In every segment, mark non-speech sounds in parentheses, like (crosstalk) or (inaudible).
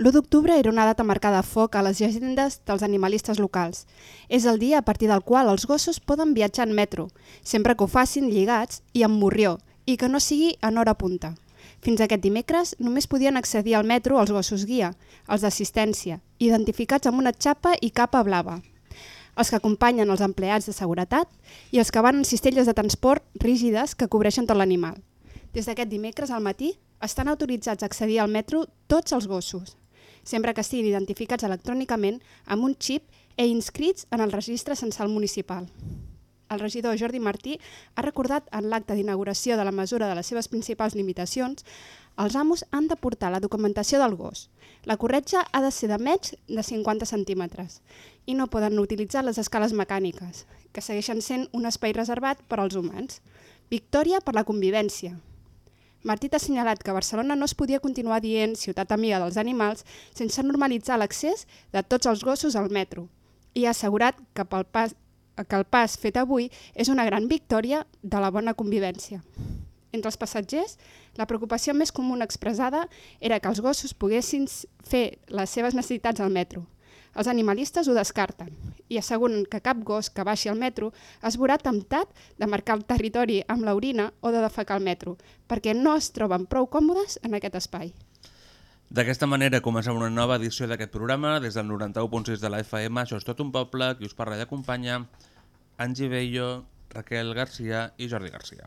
L'1 d'octubre era una data marcada a foc a les agendes dels animalistes locals. És el dia a partir del qual els gossos poden viatjar en metro, sempre que ho facin lligats i amb morrió, i que no sigui en hora punta. Fins aquest dimecres només podien accedir al metro els gossos guia, els d'assistència, identificats amb una xapa i capa blava, els que acompanyen els empleats de seguretat i els que van en cistelles de transport rígides que cobreixen tot l'animal. Des d'aquest dimecres al matí estan autoritzats a accedir al metro tots els gossos sempre que estiguin identificats electrònicament amb un xip e inscrits en el registre censal municipal. El regidor Jordi Martí ha recordat en l'acte d'inauguració de la mesura de les seves principals limitacions els amos han de portar la documentació del gos. La corretja ha de ser de menys de 50 centímetres i no poden utilitzar les escales mecàniques, que segueixen sent un espai reservat per als humans. Victòria per la convivència, Martí ha assenyalat que Barcelona no es podia continuar dient ciutat amiga dels animals sense normalitzar l'accés de tots els gossos al metro i ha assegurat que, pel pas, que el pas fet avui és una gran victòria de la bona convivència. Entre els passatgers, la preocupació més comuna expressada era que els gossos poguessin fer les seves necessitats al metro, els animalistes ho descarten i asseguren que cap gos que baixi al metro es veurà temptat de marcar el territori amb l'orina o de defecar al metro, perquè no es troben prou còmodes en aquest espai. D'aquesta manera comencem una nova edició d'aquest programa des del 91.6 de la FM. Això és tot un poble, qui us parla i acompanya, Angie Bello, Raquel Garcia i Jordi Garcia.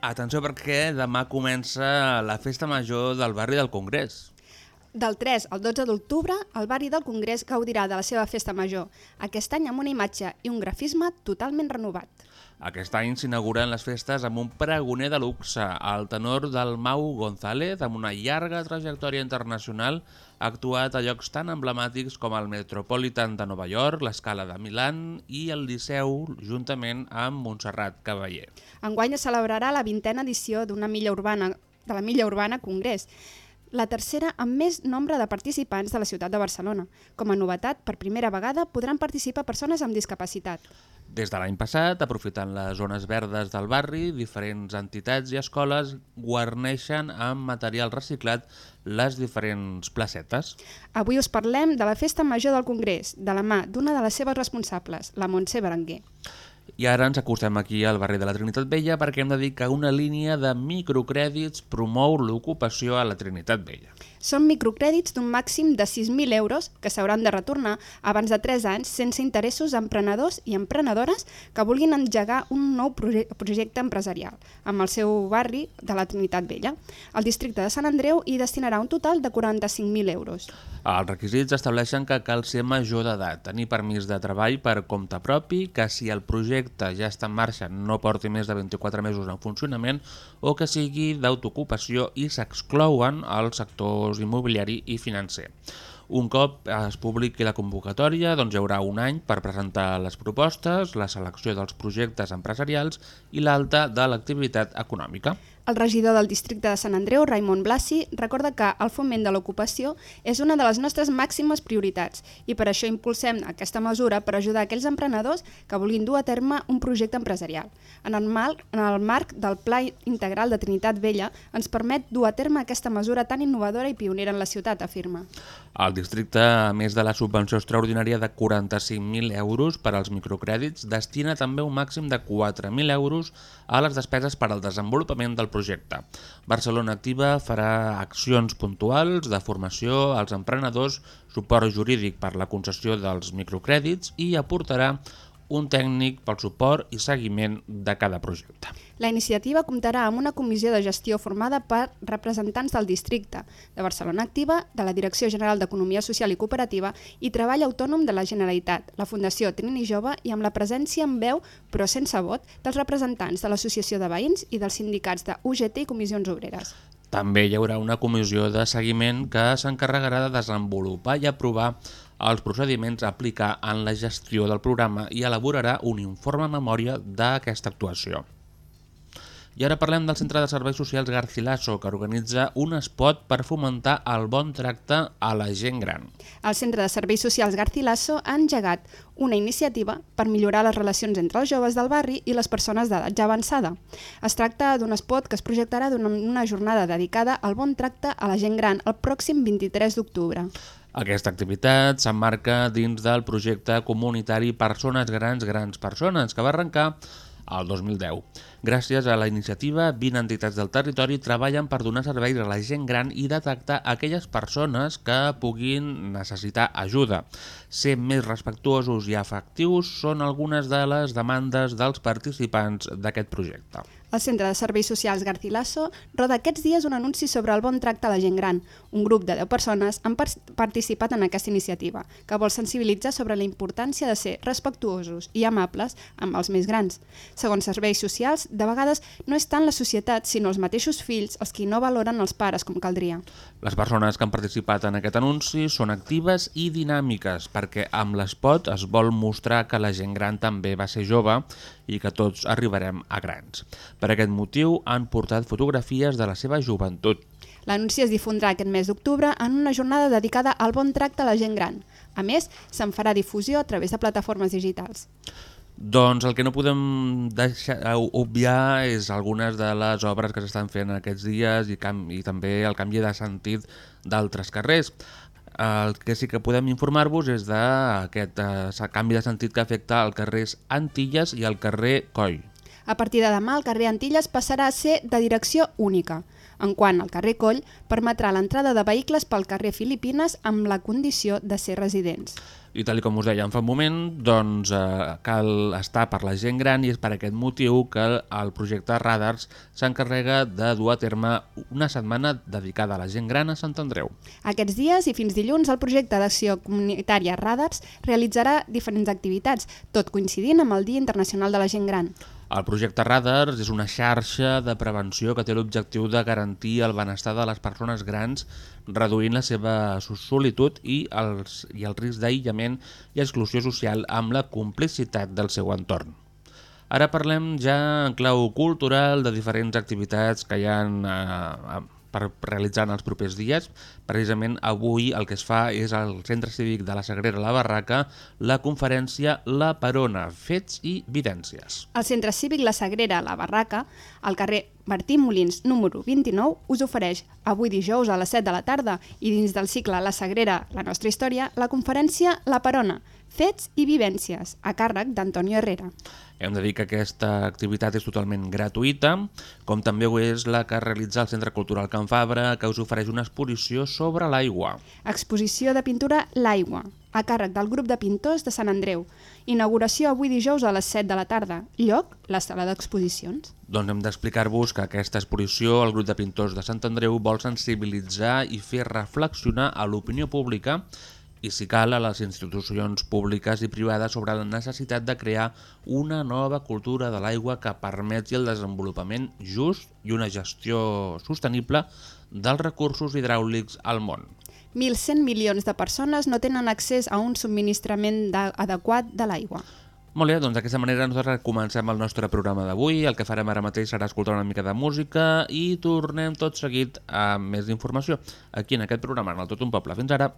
Atenció perquè demà comença la festa major del barri del Congrés. Del 3 al 12 d'octubre, el barri del Congrés gaudirà de la seva festa major, aquest any amb una imatge i un grafisme totalment renovat. Aquest any s'inauguren les festes amb un pregoner de luxe, el tenor del Mau González, amb una llarga trajectòria internacional ha actuat a llocs tan emblemàtics com el Metropolitan de Nova York, l'Escala de Milan i el Liceu, juntament amb Montserrat Cavaller. Enguany es celebrarà la vintena edició d'una milla urbana de la Milla Urbana Congrés, la tercera amb més nombre de participants de la ciutat de Barcelona. Com a novetat, per primera vegada podran participar persones amb discapacitat. Des de l'any passat, aprofitant les zones verdes del barri, diferents entitats i escoles guarneixen amb material reciclat les diferents placetes. Avui us parlem de la Festa Major del Congrés, de la mà d'una de les seves responsables, la Montse Berenguer. I ara ens acostem aquí al barri de la Trinitat Vella perquè hem de dir que una línia de microcrèdits promou l'ocupació a la Trinitat Vella. Són microcrèdits d'un màxim de 6.000 euros que s'hauran de retornar abans de 3 anys sense interessos a emprenedors i emprenedores que vulguin engegar un nou projecte empresarial amb el seu barri de la Trinitat Vella. El districte de Sant Andreu hi destinarà un total de 45.000 euros. Els requisits estableixen que cal ser major d'edat, tenir permís de treball per compte propi, que si el projecte ja està en marxa no porti més de 24 mesos en funcionament o que sigui d'autoocupació i s'exclouen els sectors immobiliari i financer. Un cop es publiqui la convocatòria, doncs hi haurà un any per presentar les propostes, la selecció dels projectes empresarials i l'alta de l'activitat econòmica. El regidor del districte de Sant Andreu, Raimon Blasi, recorda que el foment de l'ocupació és una de les nostres màximes prioritats i per això impulsem aquesta mesura per ajudar aquells emprenedors que vulguin dur a terme un projecte empresarial. En el, marc, en el marc del Pla Integral de Trinitat Vella ens permet dur a terme aquesta mesura tan innovadora i pionera en la ciutat, afirma. El districte, a més de la subvenció extraordinària de 45.000 euros per als microcrèdits, destina també un màxim de 4.000 euros a les despeses per al desenvolupament del projecte. Barcelona Activa farà accions puntuals de formació als emprenedors, suport jurídic per la concessió dels microcrèdits i aportarà un tècnic pel suport i seguiment de cada projecte. La iniciativa comptarà amb una comissió de gestió formada per representants del districte, de Barcelona Activa, de la Direcció General d'Economia Social i Cooperativa i Treball Autònom de la Generalitat, la Fundació Trini Jove i amb la presència en veu, però sense vot, dels representants de l'Associació de Veïns i dels sindicats de UGT i Comissions Obreres. També hi haurà una comissió de seguiment que s'encarregarà de desenvolupar i aprovar els procediments a aplicar en la gestió del programa i elaborarà un informe memòria d'aquesta actuació. I ara parlem del Centre de Serveis Socials Garcilaso, que organitza un espot per fomentar el bon tracte a la gent gran. El Centre de Serveis Socials Garcilaso ha engegat una iniciativa per millorar les relacions entre els joves del barri i les persones d'edat ja avançada. Es tracta d'un espot que es projectarà durant una jornada dedicada al bon tracte a la gent gran el pròxim 23 d'octubre. Aquesta activitat s'emmarca dins del projecte comunitari Persones Grans Grans Persones, que va arrencar al 2010. Gràcies a la iniciativa, 20 entitats del territori treballen per donar serveis a la gent gran i detectar aquelles persones que puguin necessitar ajuda. Ser més respectuosos i efectius són algunes de les demandes dels participants d'aquest projecte. El Centre de Serveis Socials Garcilaso roda aquests dies un anunci sobre el bon tracte a la gent gran. Un grup de 10 persones han participat en aquesta iniciativa, que vol sensibilitzar sobre la importància de ser respectuosos i amables amb els més grans. Segons Serveis Socials, de vegades no és tant la societat, sinó els mateixos fills els qui no valoren els pares com caldria. Les persones que han participat en aquest anunci són actives i dinàmiques, perquè amb l'espot es vol mostrar que la gent gran també va ser jove i que tots arribarem a grans. Per aquest motiu han portat fotografies de la seva joventut. L'anunci es difondrà aquest mes d'octubre en una jornada dedicada al bon tracte a la gent gran. A més, se'n farà difusió a través de plataformes digitals. Doncs el que no podem deixar, obviar és algunes de les obres que s'estan fent aquests dies i, i també el canvi de sentit d'altres carrers. El que sí que podem informar-vos és d'aquest eh, canvi de sentit que afecta el carrer Antilles i el carrer Coll. A partir de demà, el carrer Antilles passarà a ser de direcció única. En quant al carrer Coll, permetrà l'entrada de vehicles pel carrer Filipines amb la condició de ser residents. I tal com us dèiem fa un moment, doncs eh, cal estar per la gent gran i és per aquest motiu que el projecte Radars s'encarrega de dur a terme una setmana dedicada a la gent gran a Sant Andreu. Aquests dies i fins dilluns el projecte d'acció comunitària Radars realitzarà diferents activitats, tot coincidint amb el Dia Internacional de la Gent Gran. El projecte Radars és una xarxa de prevenció que té l'objectiu de garantir el benestar de les persones grans reduint la seva solitud i, els, i el risc d'aïllament i exclusió social amb la complicitat del seu entorn. Ara parlem ja en clau cultural de diferents activitats que hi ha eh, per realitzar en els propers dies. Precisament avui el que es fa és al Centre Cívic de la Sagrera La Barraca la conferència La Perona, Fets i Vidències. El Centre Cívic La Sagrera La Barraca, al carrer Martí Molins número 29, us ofereix avui dijous a les 7 de la tarda i dins del cicle La Sagrera, la nostra història, la conferència La Perona, Fets i Vivències, a càrrec d'Antonio Herrera. Hem de dir que aquesta activitat és totalment gratuïta, com també ho és la que realitza el Centre Cultural Can Fabra, que us ofereix una exposició sobre l'aigua. Exposició de pintura L'aigua, a càrrec del grup de pintors de Sant Andreu. Inauguració avui dijous a les 7 de la tarda. Lloc, la sala d'exposicions. Doncs hem d'explicar-vos que aquesta exposició, el grup de pintors de Sant Andreu, vol sensibilitzar i fer reflexionar a l'opinió pública i si cal a les institucions públiques i privades sobre la necessitat de crear una nova cultura de l'aigua que permeti el desenvolupament just i una gestió sostenible dels recursos hidràulics al món. 1.100 milions de persones no tenen accés a un subministrament adequat de l'aigua. Molt bé, doncs d'aquesta manera nosaltres comencem el nostre programa d'avui. El que farem ara mateix serà escoltar una mica de música i tornem tot seguit amb més informació aquí en aquest programa, en el Tot un Poble. Fins ara!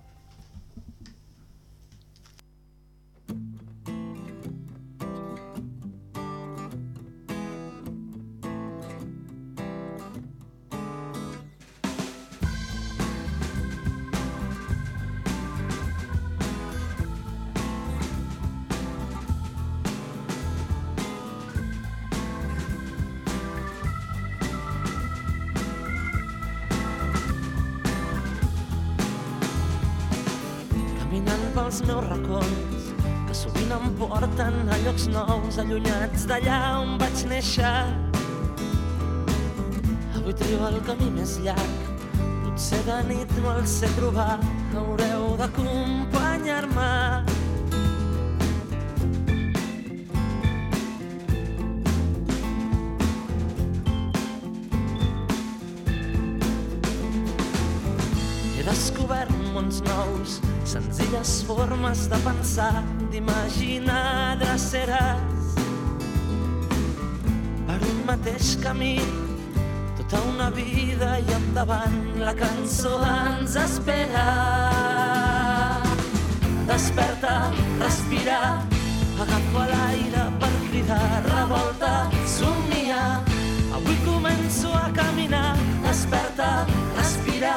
meus racons que sovint em porten a llocs nous, allunyats d'allà on vaig néixer. Avui trio el camí més llarg, potser de nit no el sé trobar, haureu d'acompanyar-me. He descobert mons nous, senzilles formes de pensar, d'imaginar dreceres. Per un mateix camí, tota una vida i endavant la cançó ens espera. Desperta, respira, agafa l'aire per cridar, revolta, somnia. Avui començo a caminar, desperta, respira,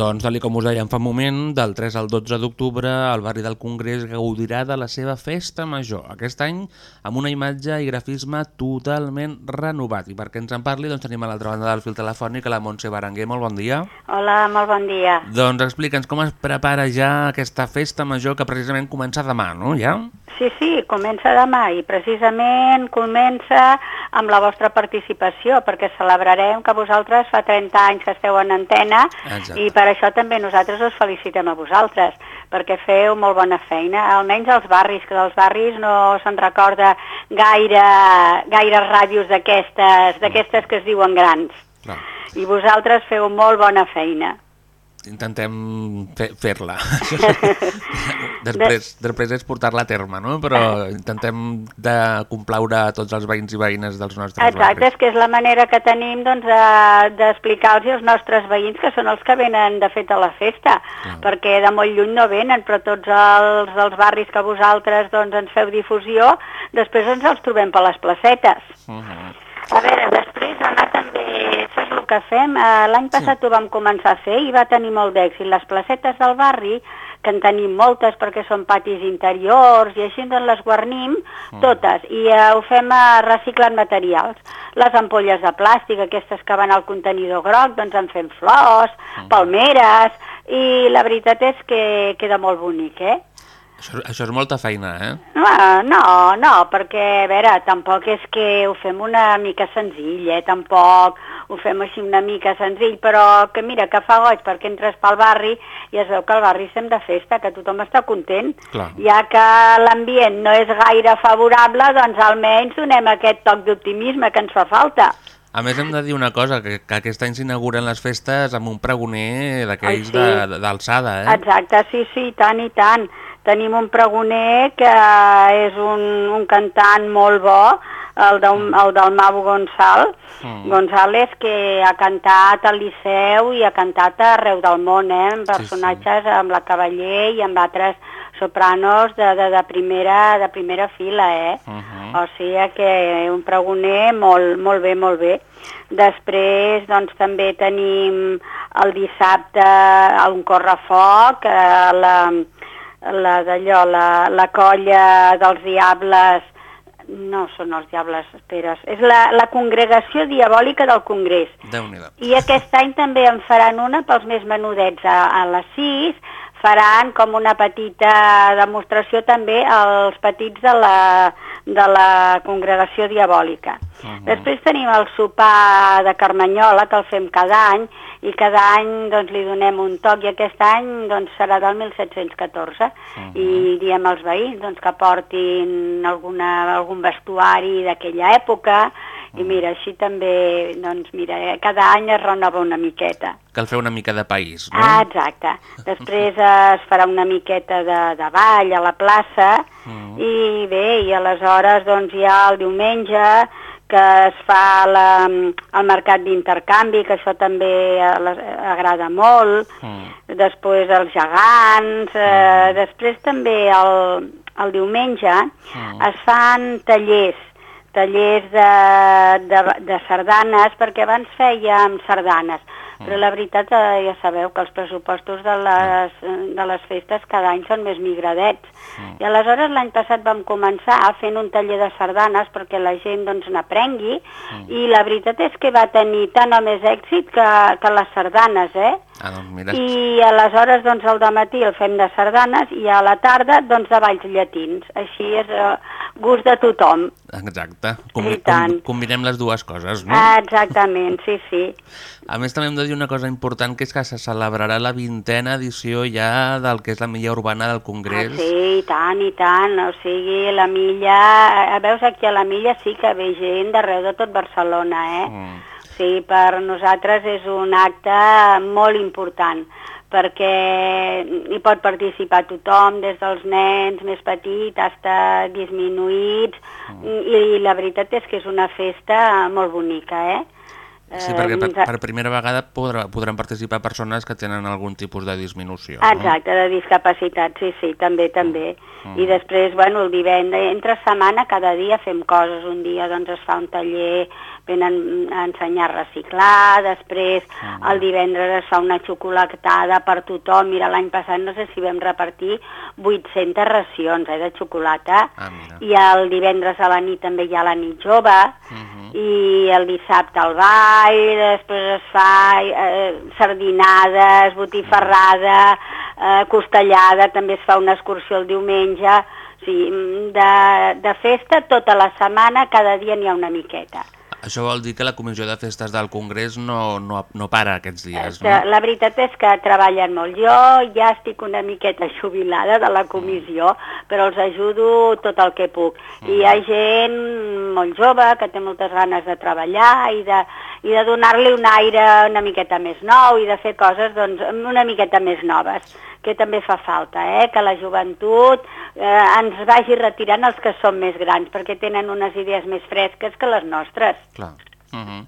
Doncs, tal com us dèiem fa un moment, del 3 al 12 d'octubre, el barri del Congrés gaudirà de la seva festa major. Aquest any, amb una imatge i grafisme totalment renovat. I perquè ens en parli, doncs tenim a l'altra banda del fil telefònic la Montse Berenguer. Molt bon dia. Hola, molt bon dia. Doncs explica'ns com es prepara ja aquesta festa major que precisament comença demà, no? Ja? Sí, sí, comença demà i precisament comença amb la vostra participació perquè celebrarem que vosaltres fa 30 anys que esteu en antena Exacte. i per això també nosaltres us felicitem a vosaltres perquè feu molt bona feina, almenys als barris, que dels barris no se'n recorda gaire, gaire ràdios d'aquestes que es diuen grans. Clar. I vosaltres feu molt bona feina. Intentem fer- fer-la. (laughs) després, després és portar-la a terme, no? Però intentem de complaure a tots els veïns i veïnes dels nostres Exacte, barris. és que és la manera que tenim doncs, de- d'explicar-los als nostres veïns que són els que venen de fet a la festa, Clar. perquè de molt lluny no venen, però tots els, els barris que vosaltres doncs, ens feu difusió, després ens els trobem per les placetes. Uh -huh. A veure, això és el que fem, eh, l'any passat ho vam començar a fer i va tenir molt d'èxit. Les placetes del barri, que en tenim moltes perquè són patis interiors i així doncs les guarnim totes i eh, ho fem eh, reciclant materials. Les ampolles de plàstic, aquestes que van al contenidor groc, doncs en fem flors, palmeres i la veritat és que queda molt bonic, eh? Això, això és molta feina, eh? No, no, no, perquè, a veure, tampoc és que ho fem una mica senzill, eh? Tampoc ho fem així una mica senzill, però que mira, que fa goig perquè entres pel barri i es veu que al barri estem de festa, que tothom està content. Clar. Ja que l'ambient no és gaire favorable, doncs almenys donem aquest toc d'optimisme que ens fa falta. A més, hem de dir una cosa, que, que aquest any s'inauguren les festes amb un pregoner d'aquells sí. d'alçada, eh? Exacte, sí, sí, tant i tant. Tenim un pregoner que és un, un cantant molt bo, el, del, el del Mau Gonçal, Mm. González, que ha cantat al Liceu i ha cantat arreu del món, eh, amb Sí, sí. personatges amb la Cavaller i amb altres sopranos de, de, de, primera, de primera fila, eh? Mhm. O sigui que un pregoner molt, molt bé, molt bé. Després, doncs, també tenim el dissabte un correfoc, eh, la, la d'allò, la, la colla dels diables, no són els diables, espera, és la, la congregació diabòlica del Congrés. Déu-n'hi-do. I aquest any també en faran una pels més menudets. A, a les 6 faran com una petita demostració també als petits de la, de la congregació diabòlica. Mhm. Després tenim el sopar de Carmanyola, que el fem cada any, i cada any doncs, li donem un toc, i aquest any doncs, serà del 1714. I diem als veïns doncs, que portin alguna, algun vestuari d'aquella època, i mira, així també, doncs mira, eh, cada any es renova una miqueta. Cal fer una mica de país, no? Ah, exacte. Després eh, es farà una miqueta de, de ball a la plaça Mm. i bé, i aleshores doncs hi ha el diumenge que es fa la, el mercat d'intercanvi, que això també agrada molt, Mm. després els gegants, eh, després també el, el diumenge Mm. es fan tallers, tallers de, de, de sardanes, perquè abans fèiem sardanes, però la veritat eh, ja sabeu que els pressupostos de les, de les festes cada any són més migradets. I aleshores l'any passat vam començar fent un taller de sardanes perquè la gent doncs n'aprengui i la veritat és que va tenir tant o més èxit que, que les sardanes, eh? Ah, doncs mira, I aleshores doncs al matí el fem de sardanes i a la tarda doncs de balls llatins. Així és eh, gust de tothom. exacte. Tant. com, combinem les dues coses, no? Ah, exactament, sí, sí. A més, també hem de dir una cosa important, que és que se celebrarà la vintena edició ja del que és la milla urbana del Ah, Congrés. sí, i tant, i tant. O sigui, la milla... eh, Veus, aquí a la milla sí que ve gent d'arreu de tot Barcelona, eh? Mm. Sí, per nosaltres és un acte molt important perquè hi pot participar tothom, des dels nens més petits fins disminuïts, i, i la veritat és que és una festa molt bonica, eh? Sí, Eh, perquè per, ens- per primera vegada podrà, podran participar persones que tenen algun tipus de disminució. Exacte, de discapacitat, sí, sí, també, també. I després, bueno, el divendres, entre setmana, cada dia fem coses. Un dia, doncs, es fa un taller, venen a ensenyar a reciclar, després el divendres es fa una xocolatada per tothom. Mira, l'any passat no sé si vam repartir 800 racions eh, de xocolata. Ah, mira. I el divendres a la nit també hi ha la nit jove, Mhm. i el dissabte al ball, després es fa eh, sardinades, botifarrada, eh, costellada, també es fa una excursió el diumenge, o sigui, mm, de, de festa tota la setmana, cada dia n'hi ha una miqueta. Això vol dir que la Comissió de Festes del Congrés no, no, no para aquests dies, no? La veritat és que treballen molt. Jo ja estic una miqueta jubilada de la comissió, però els ajudo tot el que puc. I hi ha gent molt jove que té moltes ganes de treballar i de, i de donar-li un aire una miqueta més nou i de fer coses doncs, una miqueta més noves que també fa falta, eh? que la joventut eh, ens vagi retirant els que són més grans, perquè tenen unes idees més fresques que les nostres. Clar. Mhm.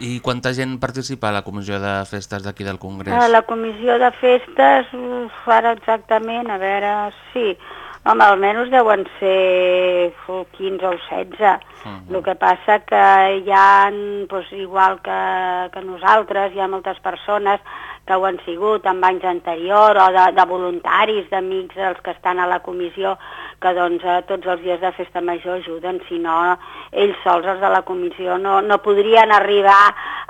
I quanta gent participa a la Comissió de Festes d'aquí del Congrés? A la comissió de festes, uf, ara exactament, a veure, sí, home, almenys deuen ser uf, 15 o 16. El que passa que hi ha, doncs, igual que, que nosaltres, hi ha moltes persones que ho han sigut en anys anterior o de, de voluntaris, d'amics dels que estan a la comissió, que doncs eh, tots els dies de festa major ajuden, si no ells sols, els de la comissió, no, no podrien arribar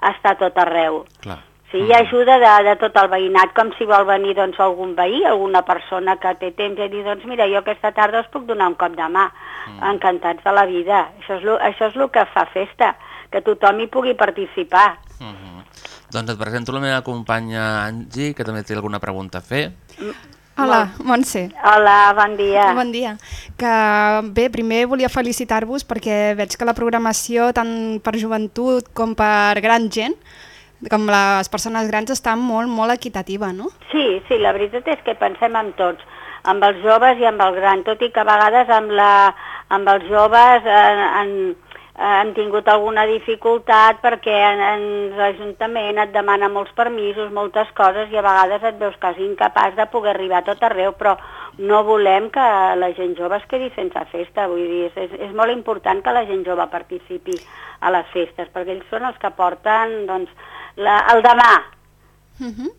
a estar tot arreu. Clar. Sí, hi ha ajuda de, de tot el veïnat, com si vol venir doncs, algun veí, alguna persona que té temps i dir, doncs mira, jo aquesta tarda us puc donar un cop de mà. Encantats de la vida. Això és, lo, això és el que fa festa, que tothom hi pugui participar. Mhm. Doncs et presento la meva companya Angie, que també té alguna pregunta a fer. Hola, Montse. Hola, bon dia. Bon dia. Que bé, primer volia felicitar-vos perquè veig que la programació tant per joventut com per gran gent, com les persones grans, està molt, molt equitativa, no? Sí, sí, la veritat és que pensem en tots, amb els joves i amb el gran, tot i que a vegades amb, la, amb els joves eh, han, han tingut alguna dificultat perquè en, en l'Ajuntament et demana molts permisos, moltes coses i a vegades et veus quasi incapaç de poder arribar a tot arreu, però no volem que la gent jove es quedi sense festa, vull dir, és, és molt important que la gent jove participi a les festes, perquè ells són els que porten doncs, la, el demà, Uh -huh.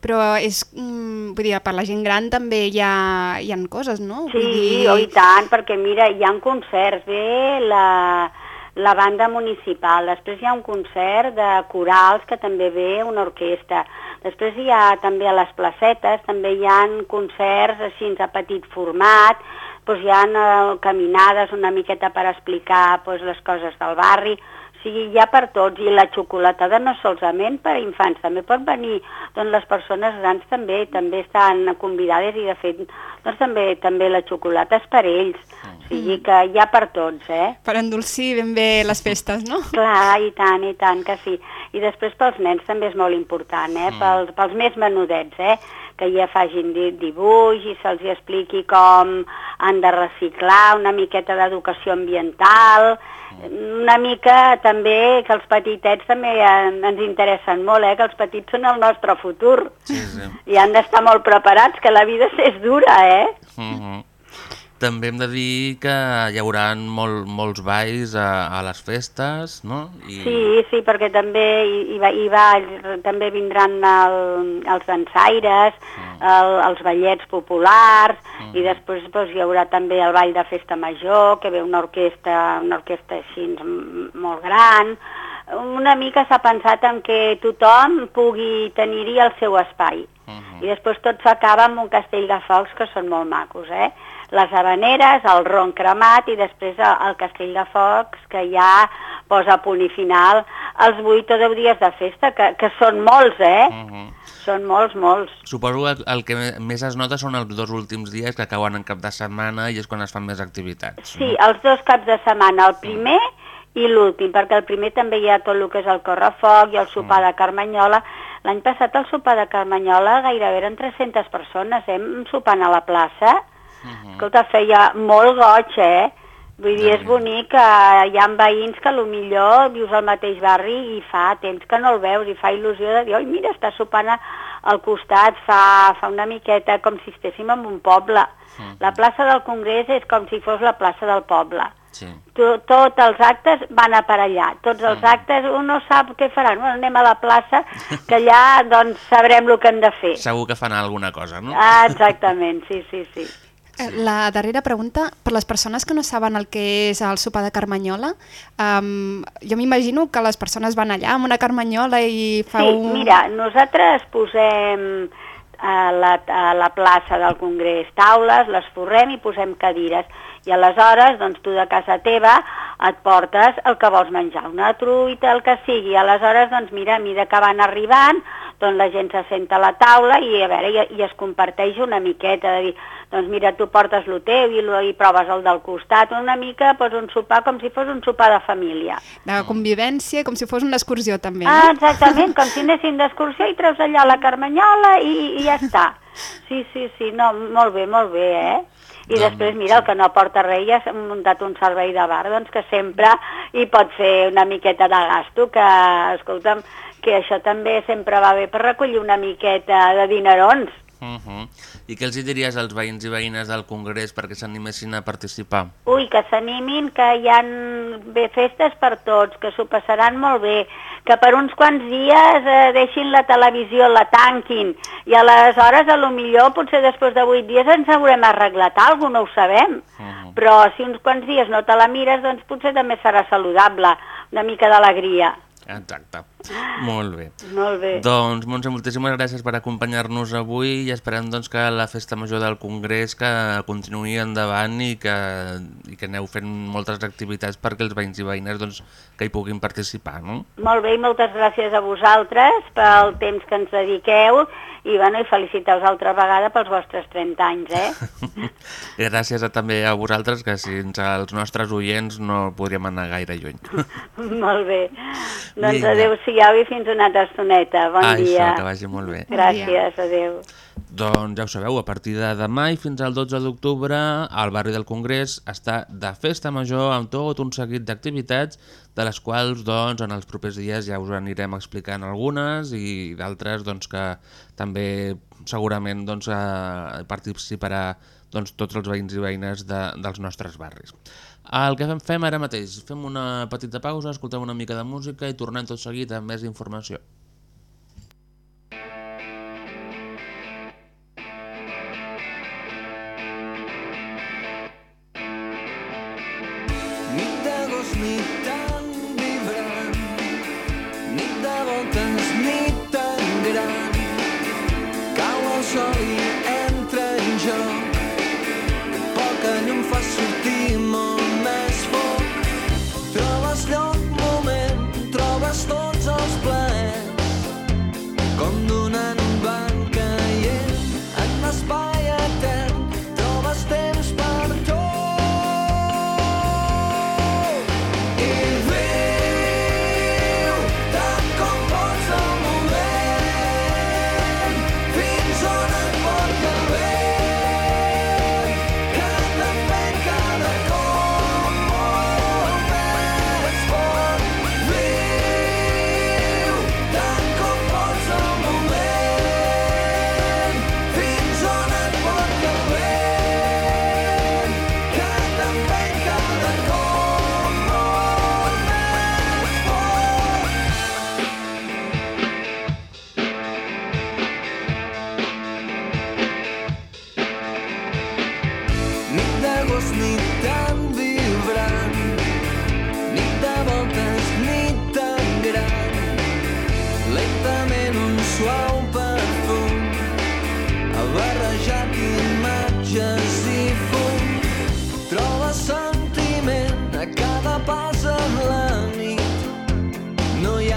Però és, mm, vull dir, per la gent gran també hi ha, hi ha coses, no? Vull Sí, dir... oh, i tant, perquè mira, hi ha concerts, ve la, la banda municipal, després hi ha un concert de corals que també ve una orquestra, després hi ha també a les placetes, també hi ha concerts així a petit format, doncs hi ha eh, caminades una miqueta per explicar doncs, les coses del barri, sigui, hi ha per tots, i la xocolatada no solament per a infants, també pot venir, doncs les persones grans també també estan convidades i de fet doncs també també la xocolata és per a ells. O O sigui que hi ha per tots, eh? Per endolcir ben bé les festes, no? Clar, i tant, i tant, que sí. I després pels nens també és molt important, eh? Pels, pels més menudets, eh? Que ja facin di dibuix i se'ls expliqui com han de reciclar, una miqueta d'educació ambiental, una mica també que els petitets també en, ens interessen molt, eh? Que els petits són el nostre futur. Sí, sí. I han d'estar molt preparats, que la vida és dura, eh? Mhm. També hem de dir que hi haurà molt, molts balls a, a les festes, no? I... Sí, sí, perquè també hi, hi, va, hi va, també vindran el, els dansaires, el, els ballets populars, i després doncs, hi haurà també el ball de festa major, que ve una orquestra, una orquestra així molt gran. Una mica s'ha pensat en que tothom pugui tenir-hi el seu espai. Mhm. I després tot s'acaba amb un castell de focs que són molt macos, eh? Les habaneres, el ron cremat i després el, el castell de focs que ja posa a punt i final els 8 o 10 dies de festa, que, que són molts, eh? Mhm. Són molts, molts. Suposo que el que més es nota són els dos últims dies que cauen en cap de setmana i és quan es fan més activitats. Sí, els dos caps de setmana, el primer i l'últim, perquè el primer també hi ha tot el que és el correfoc i el sopar de Carmanyola. L'any passat el sopar de Carmanyola gairebé eren 300 persones, eh, sopant a la plaça. Escolta, feia molt goig, eh? Vull dir, és bonic que hi ha veïns que millor vius al mateix barri i fa temps que no el veus i fa il·lusió de dir, oi, mira, està sopant al costat, fa, fa una miqueta com si estéssim en un poble. La plaça del Congrés és com si fos la plaça del poble. Sí. To- Tots els actes van a per allà. Tots els actes, un no sap què faran. Bueno, anem a la plaça, que allà doncs, sabrem el que hem de fer. Segur que fan alguna cosa, no? Ah, exactament, sí, sí, sí. Eh, La darrera pregunta, per les persones que no saben el que és el sopar de Carmanyola, um, jo m'imagino que les persones van allà amb una Carmanyola i fa Sí, un... mira, nosaltres posem a la, a la plaça del Congrés taules, les forrem i posem cadires. I aleshores, doncs, tu de casa teva et portes el que vols menjar, una truita, el que sigui. Aleshores, doncs, mira, a mida que van arribant, doncs la gent se senta a la taula i, a veure, i, i es comparteix una miqueta, de dir, doncs mira, tu portes el teu i, lo- i proves el del costat, una mica, doncs un sopar com si fos un sopar de família. de convivència, com si fos una excursió també, Ah, no? exactament, com si anessin d'excursió i treus allà la carmanyola i, i ja està. Sí, sí, sí, no, molt bé, molt bé, eh? I Doncs, després, mira, el que no porta res ja s'ha muntat un servei de bar, doncs que sempre hi pot fer una miqueta de gasto, que, escolta'm, que això també sempre va bé per recollir una miqueta de dinerons. Uh -huh. I què els diries als veïns i veïnes del Congrés perquè s'animessin a participar? Ui, que s'animin, que hi han bé festes per tots, que s'ho passaran molt bé, que per uns quants dies eh, deixin la televisió, la tanquin, i aleshores, a lo millor, potser després de vuit dies ens haurem arreglat alguna no ho sabem. Mhm. Però si uns quants dies no te la mires, doncs potser també serà saludable, una mica d'alegria. Exacte. Molt bé. Molt bé. Doncs, Montse, moltíssimes gràcies per acompanyar-nos avui i esperem doncs, que la Festa Major del Congrés que continuï endavant i que, i que aneu fent moltes activitats perquè els veïns i veïnes doncs, que hi puguin participar, no? Molt bé, i moltes gràcies a vosaltres pel temps que ens dediqueu i, bueno, i felicitar-vos altra vegada pels vostres 30 anys, eh? (laughs) Gràcies a, també a vosaltres, que sense els nostres oients no podríem anar gaire lluny. (laughs) Molt bé. Doncs Vinga. adeu-siau i fins una altra estoneta. Bon Això, dia. que vagi molt bé. Gràcies, adeu. Doncs ja ho sabeu, a partir de demà i fins al 12 d'octubre el barri del Congrés està de festa major amb tot un seguit d'activitats de les quals doncs, en els propers dies ja us anirem explicant algunes i d'altres doncs, que també segurament doncs, eh, participarà doncs, tots els veïns i veïnes de, dels nostres barris. El que fem, ara mateix, fem una petita pausa, escoltem una mica de música i tornem tot seguit amb més informació. me.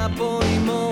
No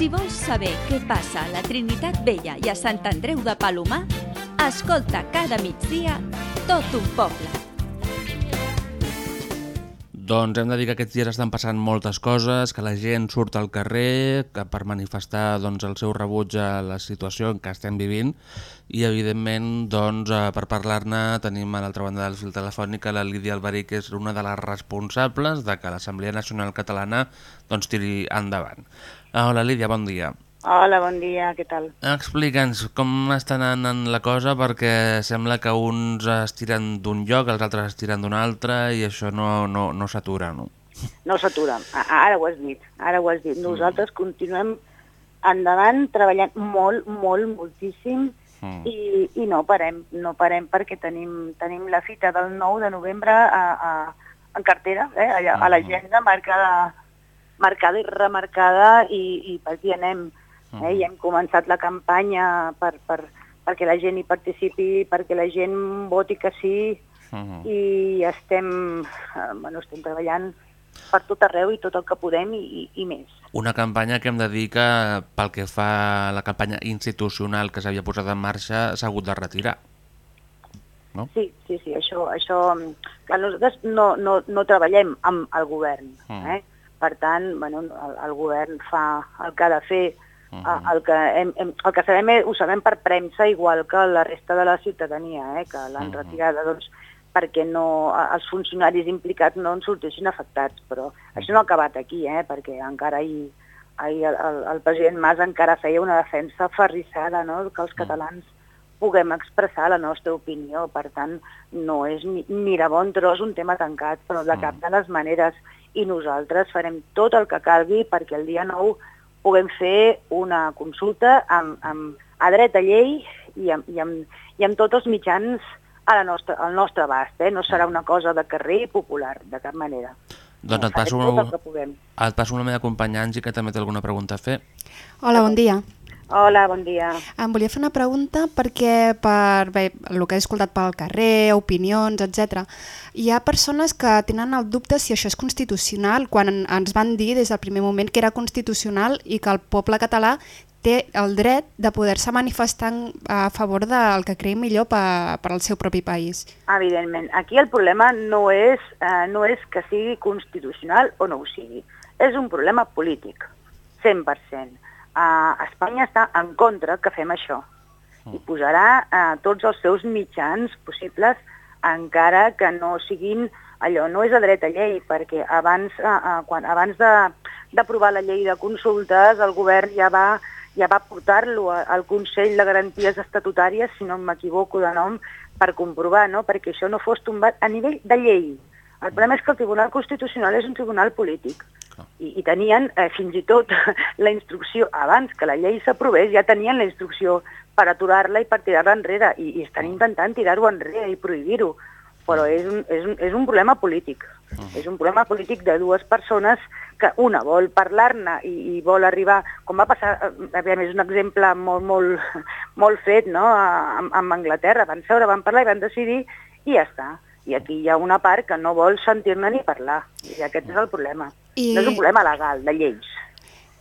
Si vols saber què passa a la Trinitat Vella i a Sant Andreu de Palomar, escolta cada migdia tot un poble. Doncs hem de dir que aquests dies estan passant moltes coses, que la gent surt al carrer que per manifestar doncs, el seu rebuig a la situació en què estem vivint i evidentment doncs, eh, per parlar-ne tenim a l'altra banda del fil telefònic la Lídia Albarí, que és una de les responsables de que l'Assemblea Nacional Catalana doncs, tiri endavant. Hola Lídia, bon dia. Hola, bon dia, què tal? Explica'ns com està anant la cosa perquè sembla que uns es tiren d'un lloc, els altres es tiren d'un altre i això no, no, no s'atura, no? No s'atura, A- ara ho has dit, ara ho has dit. Nosaltres continuem endavant treballant molt, molt, moltíssim Mm. i, i no parem, no parem perquè tenim, tenim la fita del 9 de novembre a, a, en cartera, eh, allà, a l'agenda marcada, marcada i remarcada i, i per aquí anem. Eh, I hem començat la campanya per, per, perquè la gent hi participi, perquè la gent voti que sí, Mhm. i estem, eh, bueno, estem treballant per tot arreu i tot el que podem i, i, més. Una campanya que hem de dir que pel que fa a la campanya institucional que s'havia posat en marxa s'ha hagut de retirar. No? Sí, sí, sí, això, això clar, nosaltres no, no, no treballem amb el govern, Mm. eh? Per tant, bueno, el, el govern fa el que ha de fer, Mhm. uh el, que hem, hem, el que sabem ho sabem per premsa igual que la resta de la ciutadania, eh? que l'han Mhm. retirada doncs, perquè no, els funcionaris implicats no en sortissin afectats, però això no ha acabat aquí, eh? perquè encara ahir, ahir el, el, el president Mas encara feia una defensa ferrissada, no? que els catalans puguem expressar la nostra opinió. Per tant, no és ni, ni de bon tros un tema tancat, però de cap de les maneres. I nosaltres farem tot el que calgui perquè el dia 9 puguem fer una consulta amb, amb, a dret a llei i amb, i, amb, i amb tots els mitjans a la nostra, al nostre abast. Eh? No serà una cosa de carrer popular, de cap manera. Doncs et passo, el et passo la meva companya Angie, que també té alguna pregunta a fer. Hola, bon dia. Hola, bon dia. Em volia fer una pregunta perquè per bé, el que he escoltat pel carrer, opinions, etc. hi ha persones que tenen el dubte si això és constitucional quan en- ens van dir des del primer moment que era constitucional i que el poble català té el dret de poder-se manifestar a favor del que creï millor per, per al seu propi país. Evidentment. Aquí el problema no és, eh, no és que sigui constitucional o no ho sigui. És un problema polític, 100%. Uh, Espanya està en contra que fem això i posarà uh, tots els seus mitjans possibles encara que no siguin allò, no és a dret a llei, perquè abans, uh, uh, quan, abans de- d'aprovar la llei de consultes el govern ja va ja va portar-lo al Consell de Garanties Estatutàries, si no m'equivoco de nom, per comprovar, no? perquè això no fos tombat a nivell de llei. El problema és que el Tribunal Constitucional és un tribunal polític i, i tenien eh, fins i tot (laughs) la instrucció, abans que la llei s'aprovés, ja tenien la instrucció per aturar-la i per tirar-la enrere i, i estan intentant tirar-ho enrere i prohibir-ho. Però és un, és, un, és un problema polític. És un problema polític de dues persones que una vol parlar-ne i, i vol arribar, com va passar, eh, aviam, és un exemple molt, molt, (laughs) molt fet no? a- Anglaterra, van seure, van parlar i van decidir i ja està. I aquí hi ha una part que no vol sentir-ne ni parlar, i aquest és el problema. I- No és un problema legal, de lleis.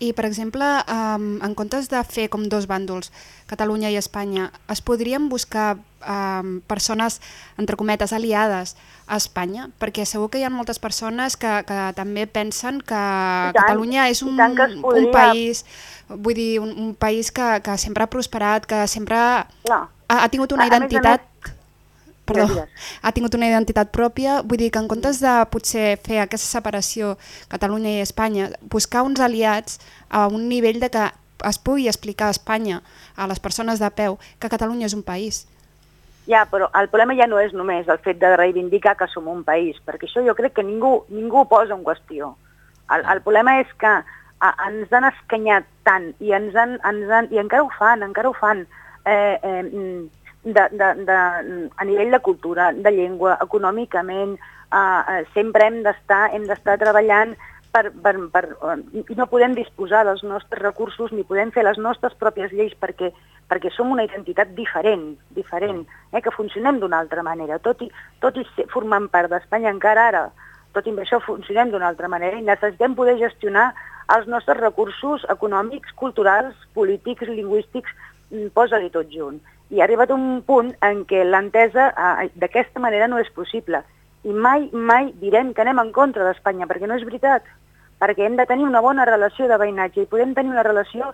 I, per exemple, um, en comptes de fer com dos bàndols, Catalunya i Espanya, es podrien buscar um, persones, entre cometes, aliades a Espanya? Perquè segur que hi ha moltes persones que, que també pensen que tant, Catalunya és un, es un podria- país, vull dir, un, un país que, que sempre ha prosperat, que sempre ha, ha tingut una A- a més a identitat... Perdó, ha tingut una identitat pròpia, vull dir que en comptes de potser fer aquesta separació Catalunya i Espanya, buscar uns aliats a un nivell de que es pugui explicar a Espanya, a les persones de peu, que Catalunya és un país. Ja, però el problema ja no és només el fet de reivindicar que som un país, perquè això jo crec que ningú, ningú ho posa en qüestió. El, el problema és que a, ens han escanyat tant i, ens han, ens han, i encara ho fan, encara ho fan, eh, eh, de, de, de, a nivell de cultura, de llengua, econòmicament, eh, eh, sempre hem d'estar hem d'estar treballant per, per, per, i no podem disposar dels nostres recursos ni podem fer les nostres pròpies lleis perquè, perquè som una identitat diferent, diferent eh, que funcionem d'una altra manera. Tot i, tot i formant part d'Espanya encara ara, tot i això funcionem d'una altra manera i necessitem poder gestionar els nostres recursos econòmics, culturals, polítics, lingüístics, mm, posa-li tot junt. I ha arribat un punt en què l'entesa eh, d'aquesta manera no és possible. I mai, mai direm que anem en contra d'Espanya, perquè no és veritat. Perquè hem de tenir una bona relació de veïnatge i podem tenir una relació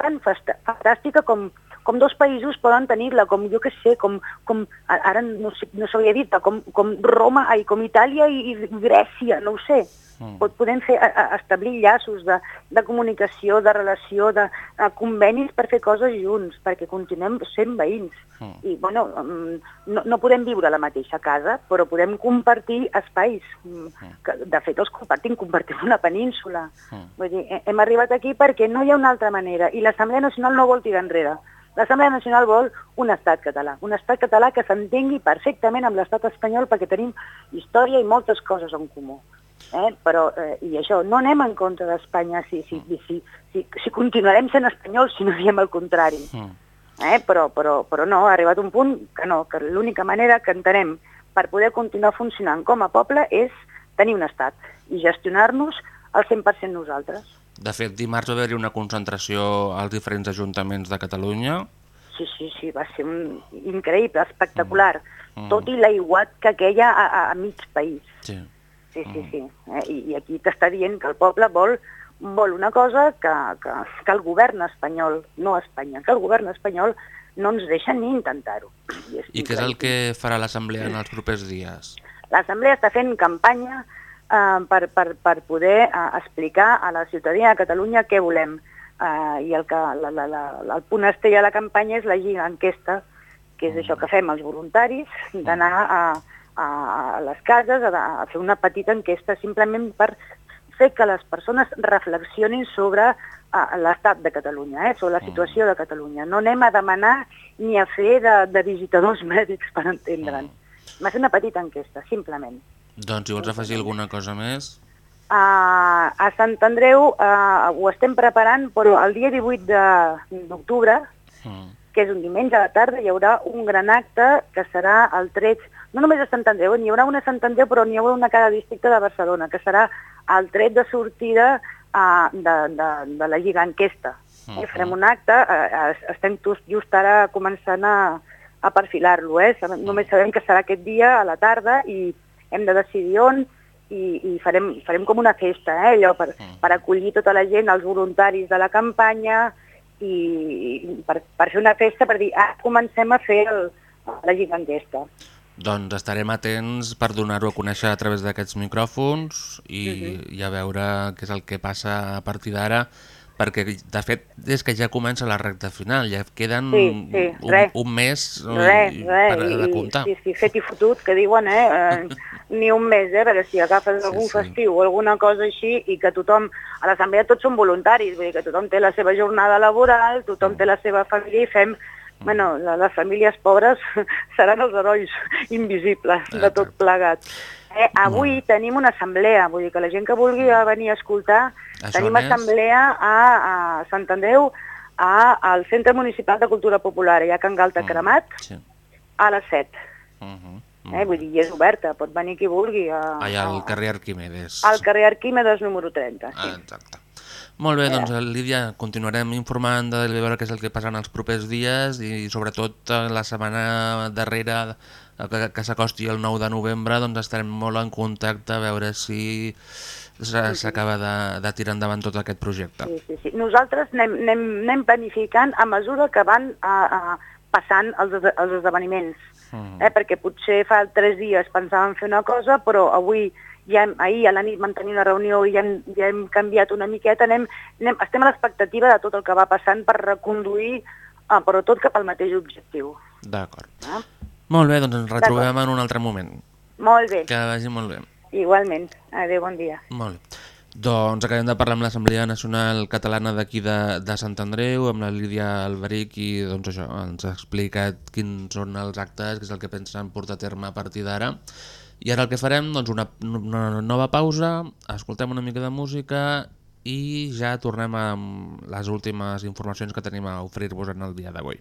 tan fantàstica com, com dos països poden tenir-la, com jo que sé, com, com ara no, sé- no s'hauria dit, com, com Roma, ai, com Itàlia i, i Grècia, no ho sé. Mm. Podem fer, a, a, establir llaços de, de comunicació, de relació, de, de convenis per fer coses junts, perquè continuem sent veïns. Mm. I, bueno, mm, no, no podem viure a la mateixa casa, però podem compartir espais. mm, Que, de fet, els compartim, compartim una península. Mm. Vull dir, he- hem arribat aquí perquè no hi ha una altra manera i l'Assemblea Nacional no vol tirar enrere. L'Assemblea Nacional vol un estat català, un estat català que s'entengui perfectament amb l'estat espanyol perquè tenim història i moltes coses en comú. Eh? Però, eh, I això, no anem en contra d'Espanya si, si, si, si, si continuarem sent espanyols si no diem el contrari. Mm. Eh? Però, però, però no, ha arribat un punt que no, que l'única manera que entenem per poder continuar funcionant com a poble és tenir un estat. i gestionar-nos al 100% nosaltres. De fet, dimarts va haver-hi una concentració als diferents ajuntaments de Catalunya. Sí, sí, sí, va ser un... increïble, espectacular. Mm. Tot i l'aiguat que queia a, a, a mig país. Sí. Sí, sí, sí. Eh? I, I aquí t'està dient que el poble vol, vol una cosa que, que, que el govern espanyol, no Espanya, que el govern espanyol no ens deixa ni intentar-ho. I, I què és el que farà l'Assemblea en els propers dies? L'Assemblea està fent campanya eh, per, per, per poder eh, explicar a la ciutadania de Catalunya què volem. Eh, I el, que, la, la, la, el punt estrella de la campanya és la lliga enquesta, que és això que fem els voluntaris, d'anar a, a, a les cases a, a fer una petita enquesta simplement per fer que les persones reflexionin sobre eh, l'estat de Catalunya, eh, sobre la situació de Catalunya. No anem a demanar ni a fer de, de visitadors (laughs) mèdics, per entendre'n. Va ser una petita enquesta, simplement. Doncs si vols afegir alguna cosa més... Uh, a Sant Andreu uh, ho estem preparant, però el dia 18 de- d'octubre, Mm. que és un diumenge a la tarda, hi haurà un gran acte que serà el tret, no només a Sant Andreu, n'hi haurà una a Sant Andreu, però n'hi haurà una a cada districte de Barcelona, que serà el tret de sortida uh, de, de, de la Lliga Enquesta. Uh Mhm. Farem un acte, uh, estem just, just ara començant a, a perfilar-lo, eh? Sabem- només sabem que serà aquest dia a la tarda i hem de decidir on i, i farem, farem com una festa, eh? allò per, per acollir tota la gent, els voluntaris de la campanya i, per, per fer una festa, per dir, ah, comencem a fer el, la lliga enquesta. Doncs estarem atents per donar-ho a conèixer a través d'aquests micròfons i, Mhm. i a veure què és el que passa a partir d'ara, perquè de fet és que ja comença la recta final, ja queden Sí, sí, un, res. un mes Res, i- res, per de i, comptar. sí, sí, fet i fotut, que diuen, eh? eh (laughs) ni un mes, eh? Perquè si agafes Sí, algun sí. festiu o alguna cosa així i que tothom, a l'assemblea tots són voluntaris, vull dir que tothom té la seva jornada laboral, tothom té la seva família i fem Bueno, les famílies pobres (laughs) seran els herois (laughs) invisibles de tot plegat. Eh, avui tenim una assemblea, vull dir que la gent que vulgui venir a escoltar, Això tenim és? assemblea a, a Sant Andreu, a, al Centre Municipal de Cultura Popular, allà a Can Galta Cremat, Sí. a les 7. Uh -huh. Eh? Vull dir, i és oberta, pot venir qui vulgui. A, Allà al a- carrer Arquimedes. al carrer Arquímedes número 30. Sí. Ah, exacte. Molt bé, doncs Lídia, continuarem informant de veure què és el que passa en els propers dies i sobretot eh, la setmana darrera eh, que, que s'acosti el 9 de novembre doncs estarem molt en contacte a veure si s'acaba de, de tirar endavant tot aquest projecte. Sí, sí, sí. Nosaltres anem, anem, anem planificant a mesura que van a, a, passant els, els esdeveniments. Mm. Eh? Perquè potser fa tres dies pensàvem fer una cosa, però avui, ja hem, ahir a la nit vam tenir una reunió i ja hem, ja hem canviat una miqueta, anem, anem, estem a l'expectativa de tot el que va passant per reconduir, eh, però tot cap al mateix objectiu. D'acord. Eh? Molt bé, doncs ens retrobem en un altre moment. Molt bé, Que vagi molt bé. igualment. Adéu, bon dia. Molt bé. Doncs acabem de parlar amb l'Assemblea Nacional Catalana d'aquí de, de Sant Andreu, amb la Lídia Alberic, i doncs això, ens ha explicat quins són els actes, què és el que pensen portar a terme a partir d'ara. I ara el que farem, doncs una, una nova pausa, escoltem una mica de música i ja tornem amb les últimes informacions que tenim a oferir-vos en el dia d'avui.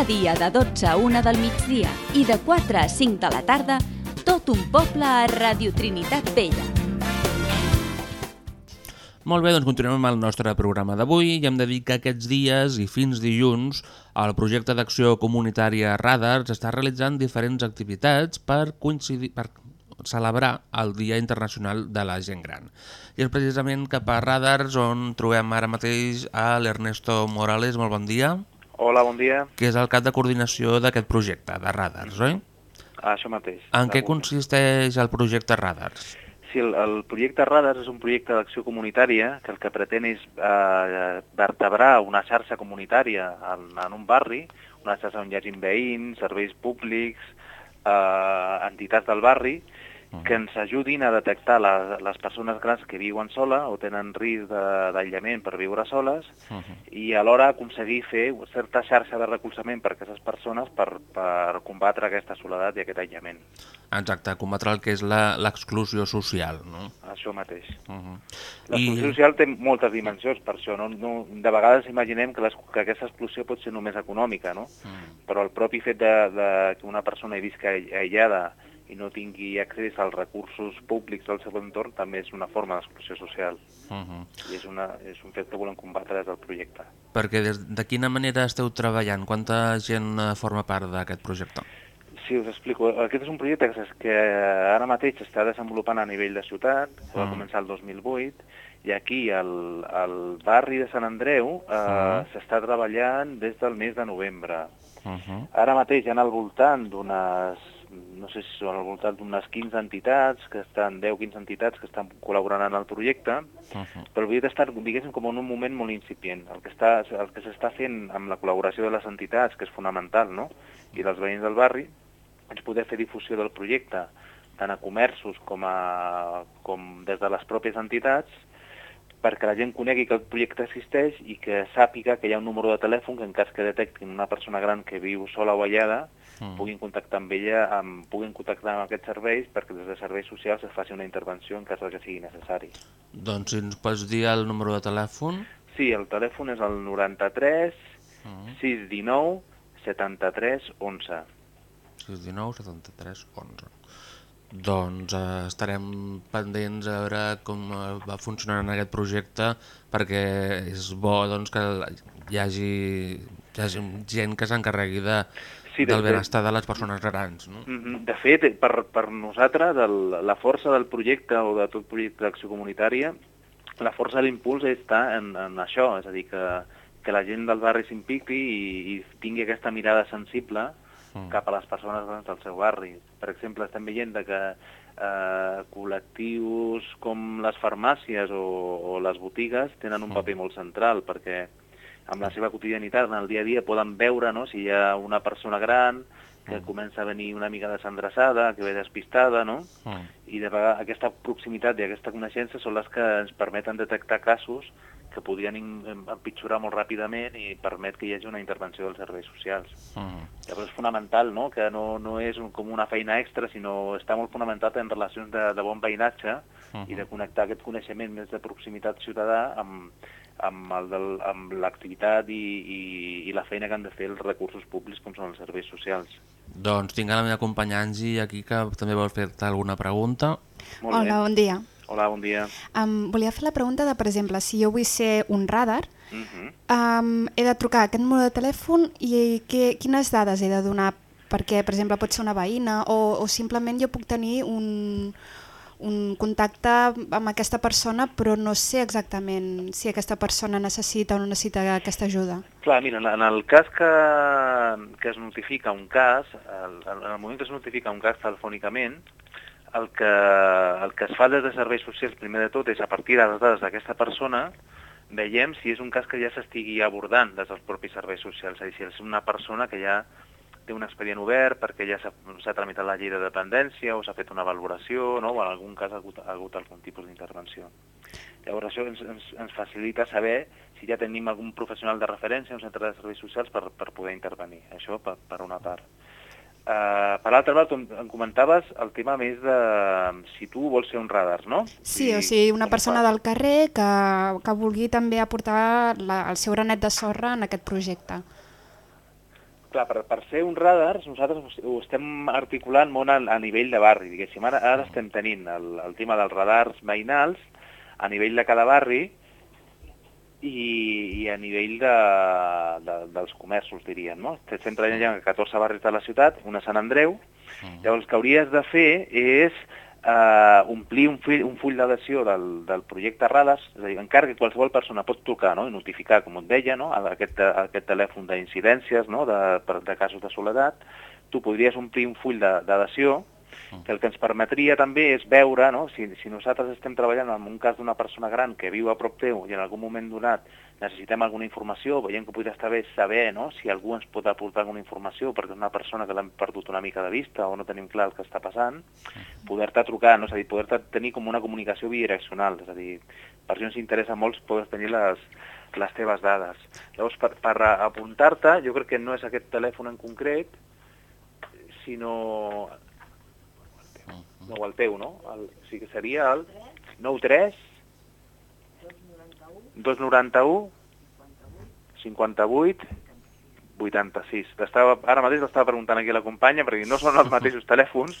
Cada dia de 12 a 1 del migdia i de 4 a 5 de la tarda, tot un poble a Radio Trinitat Vella. Molt bé, doncs continuem amb el nostre programa d'avui i hem de dir que aquests dies i fins dilluns el projecte d'acció comunitària Radars està realitzant diferents activitats per coincidir... Per, celebrar el Dia Internacional de la Gent Gran. I és precisament cap a Radars on trobem ara mateix a l'Ernesto Morales, molt bon dia, Hola, bon dia. que és el cap de coordinació d'aquest projecte, de Radars, oi? Això mateix. En què consisteix el projecte Radars? Sí, el, el projecte Radars és un projecte d'acció comunitària que el que pretén és eh, vertebrar una xarxa comunitària en, en un barri, una xarxa on hi hagi veïns, serveis públics, eh, entitats del barri, que ens ajudin a detectar la, les persones grans que viuen sola o tenen risc d'aïllament per viure soles i alhora aconseguir fer certa xarxa de recolzament per a aquestes persones per, per combatre aquesta soledat i aquest aïllament. Exacte, combatre el que és la- l'exclusió social, no? Això mateix. Uh -huh. L'exclusió social té moltes dimensions, per això no, no, de vegades imaginem que, les, que aquesta exclusió pot ser només econòmica, no? Mm. però el propi fet de, de que una persona hi visca aïllada i no tingui accés als recursos públics del seu entorn també és una forma d'exclusió social Uh -huh. i és, una, és un fet que volem combatre des del projecte. Perquè des, de quina manera esteu treballant? Quanta gent eh, forma part d'aquest projecte? Sí, us explico. Aquest és un projecte que, que ara mateix s'està desenvolupant a nivell de ciutat, que va Mm. començar el 2008, i aquí al, al barri de Sant Andreu eh, Mm. s'està treballant des del mes de novembre. Uh -huh. Ara mateix hi ha al voltant d'unes, no sé si són al voltant d'unes 15 entitats, que estan 10-15 entitats que estan col·laborant en el projecte, Uh -huh. però el projecte està, diguéssim, com en un moment molt incipient. El que està- el que s'està fent amb la col·laboració de les entitats, que és fonamental, no?, i dels veïns del barri, és poder fer difusió del projecte, tant a comerços com, a, com des de les pròpies entitats, perquè la gent conegui que el projecte existeix i que sàpiga que hi ha un número de telèfon que en cas que detectin una persona gran que viu sola o aïllada, Mm. puguin contactar amb ella, amb, puguin contactar amb aquests serveis perquè des de serveis socials es faci una intervenció en cas que sigui necessari. Doncs si ens pots dir el número de telèfon? Sí, el telèfon és el 93 Uh 619 73 11. 619 73 11. Doncs eh, estarem pendents a veure com eh, va funcionant aquest projecte perquè és bo doncs, que hi hagi, hi hagi gent que s'encarregui de, Sí, de del benestar de les persones grans. No? Mhm. De fet, per, per nosaltres, el, la força del projecte o de tot projecte d'acció comunitària, la força de l'impuls està en, en això, és a dir, que, que la gent del barri s'impiqui i, i tingui aquesta mirada sensible Mm. cap a les persones grans del seu barri. Per exemple, estem veient que eh, col·lectius com les farmàcies o, o les botigues tenen un paper molt central perquè amb la seva quotidianitat, en el dia a dia, poden veure no, si hi ha una persona gran que comença a venir una mica desendreçada, que ve despistada, no? Mm. I de vegades aquesta proximitat i aquesta coneixença són les que ens permeten detectar casos que podrien empitjorar molt ràpidament i permet que hi hagi una intervenció dels serveis socials. Mm. Llavors és fonamental, no?, que no, no és un, com una feina extra, sinó està molt fonamentat en relacions de, de bon veïnatge i de connectar aquest coneixement més de proximitat ciutadà amb, amb l'activitat i, i, i la feina que han de fer els recursos públics com són els serveis socials. Doncs tinc a la meva companya Angie aquí que també vol fer-te alguna pregunta. Molt Hola, bon dia. Hola, bon dia. Um, volia fer la pregunta de, per exemple, si jo vull ser un radar, Uh -huh. um, he de trucar a aquest número de telèfon i què, quines dades he de donar? Perquè, per exemple, pot ser una veïna o, o simplement jo puc tenir un, un contacte amb aquesta persona però no sé exactament si aquesta persona necessita o no necessita aquesta ajuda. Clar, mira, en- el cas que, que es notifica un cas, el, en el moment que es notifica un cas telefònicament, el que, el que es fa des de serveis socials, primer de tot, és a partir de les dades d'aquesta persona, veiem si és un cas que ja s'estigui abordant des dels propis serveis socials, és a dir, si és una persona que ja té un expedient obert perquè ja s'ha tramitat la llei de dependència o s'ha fet una valoració, no? o en algun cas ha hagut, ha hagut algun tipus d'intervenció. Llavors això ens, ens, ens facilita saber si ja tenim algun professional de referència, un centre de serveis socials per, per poder intervenir. Això per, per una part. Uh, per l'altra part, em, em comentaves el tema més de si tu vols ser un radar, no? Sí, I o sigui, una persona del carrer que, que vulgui també aportar la, el seu granet de sorra en aquest projecte. Clar, per, per ser un radar, nosaltres ho estem articulant molt a, a nivell de barri, diguéssim. Ara, ara estem tenint el, el tema dels radars veïnals a nivell de cada barri i, i a nivell de, de, dels comerços, diríem, no? Estem treballant ja en 14 barris de la ciutat, una a Sant Andreu, llavors el que hauries de fer és eh, omplir un full, un full d'adhesió del, del projecte Radars, és a dir, encara que qualsevol persona pot trucar no? i notificar, com et deia, no? a aquest, a aquest telèfon d'incidències, no? de, de casos de soledat, tu podries omplir un full d'adhesió que el que ens permetria també és veure, no? si, si nosaltres estem treballant en un cas d'una persona gran que viu a prop teu i en algun moment donat necessitem alguna informació, veiem que podria estar bé saber no? si algú ens pot aportar alguna informació perquè és una persona que l'hem perdut una mica de vista o no tenim clar el que està passant, poder-te trucar, no? és a dir, poder-te tenir com una comunicació bidireccional, és a dir, per això ens interessa molt poder tenir les, les teves dades. Llavors, per, per apuntar-te, jo crec que no és aquest telèfon en concret, sinó no, el teu, no? El, o sigui que seria el 93 291 58 86. T'estava- Ara mateix l'estava preguntant aquí a la companya, perquè no són els (laughs) mateixos telèfons,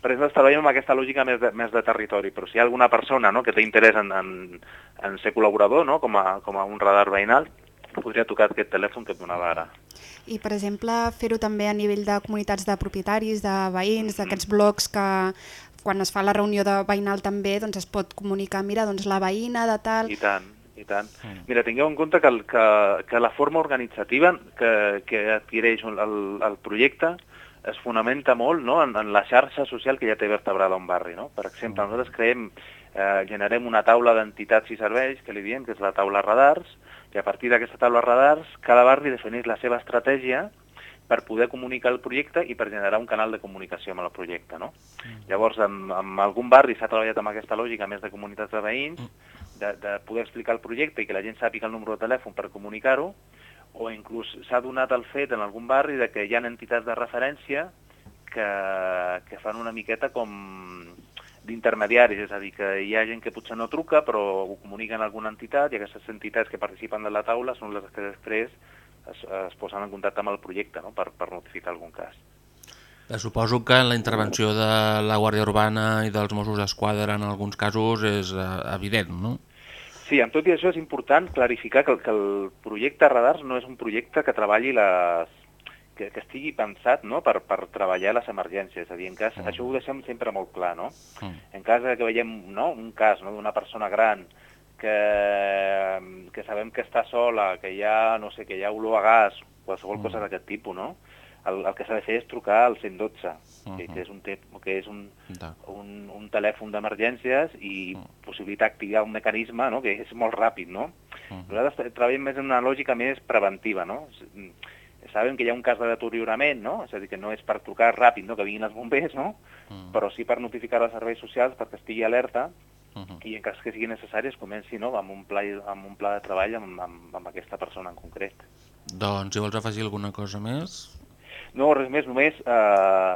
perquè nosaltres treballem amb aquesta lògica més de, més de territori, però si hi ha alguna persona no, que té interès en, en, en ser col·laborador, no, com, a, com a un radar veïnal, podria tocar aquest telèfon que et donava ara. I, per exemple, fer-ho també a nivell de comunitats de propietaris, de veïns, d'aquests blocs que quan es fa la reunió de veïnal també doncs es pot comunicar, mira, doncs la veïna de tal... I tant, i tant. Mira, tingueu en compte que, el, que, que la forma organitzativa que, que adquireix el, el projecte es fonamenta molt no? en, en la xarxa social que ja té vertebrada un barri. No? Per exemple, nosaltres creem, eh, generem una taula d'entitats i serveis, que li diem que és la taula radars, i a partir d'aquesta taula radars, cada barri defineix la seva estratègia per poder comunicar el projecte i per generar un canal de comunicació amb el projecte. No? Llavors, en, en algun barri s'ha treballat amb aquesta lògica més de comunitats de veïns, de, de poder explicar el projecte i que la gent sàpiga el número de telèfon per comunicar-ho, o inclús s'ha donat el fet en algun barri de que hi ha entitats de referència que, que fan una miqueta com d'intermediaris, és a dir, que hi ha gent que potser no truca però ho comuniquen a alguna entitat i aquestes entitats que participen de la taula són les que després es, es posen en contacte amb el projecte no? per, per notificar algun cas. Eh, Suposo que la intervenció de la Guàrdia Urbana i dels Mossos d'Esquadra en alguns casos és eh, evident, no? Sí, amb tot i això és important clarificar que, el- que el projecte Radars no és un projecte que treballi les que, que estigui pensat no, per, per treballar les emergències. És a dir, en cas, això ho deixem sempre molt clar, no? Mm. En cas de que veiem no, un cas no, d'una persona gran que, que sabem que està sola, que hi ha, no sé, que hi ha olor a gas, qualsevol cosa d'aquest tipus, no? El, el que s'ha de fer és trucar al 112, que, que és un, que és un, un, un telèfon d'emergències i possibilita activar un mecanisme no? que és molt ràpid, no? Nosaltres tra- treballem més en una lògica més preventiva, no? Mm, Sabem que hi ha un cas de deteriorament, no? És a dir, que no és per trucar ràpid, no?, que vinguin els bombers, no? Però sí per notificar als serveis socials perquè estigui alerta i en cas que sigui necessari es comenci no? amb, un pla, amb un pla de treball amb, amb, amb aquesta persona en concret. Doncs si vols afegir alguna cosa més... No, res més, només eh,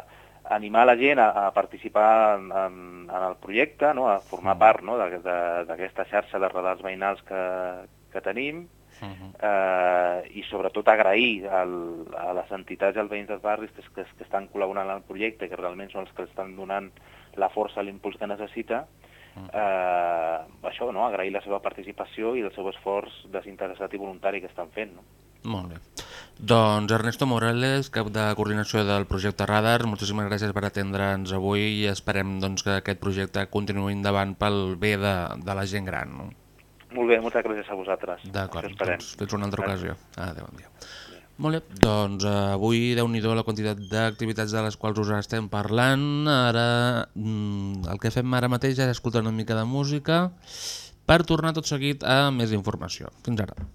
animar la gent a, a participar en, en, en el projecte, no? a formar part no? de- de- d'aquesta xarxa de radars veïnals que, que tenim, eh, i sobretot agrair al, a les entitats i als veïns dels barris que, que, que estan col·laborant en el projecte, que realment són els que estan donant la força, l'impuls que necessita, eh, això, no? agrair la seva participació i el seu esforç desinteressat i voluntari que estan fent. No? Molt bé. Doncs Ernesto Morales, cap de coordinació del projecte Radar, moltíssimes gràcies per atendre'ns avui i esperem doncs, que aquest projecte continuï endavant pel bé de, de la gent gran. No? Molt bé, moltes gràcies a vosaltres. D'acord, doncs fins una altra Gràcies. ocasió. Adéu, bon dia. Molt bé, doncs eh, avui déu nhi la quantitat d'activitats de les quals us estem parlant. Ara mm, el que fem ara mateix és escoltar una mica de música per tornar tot seguit a més informació. Fins ara.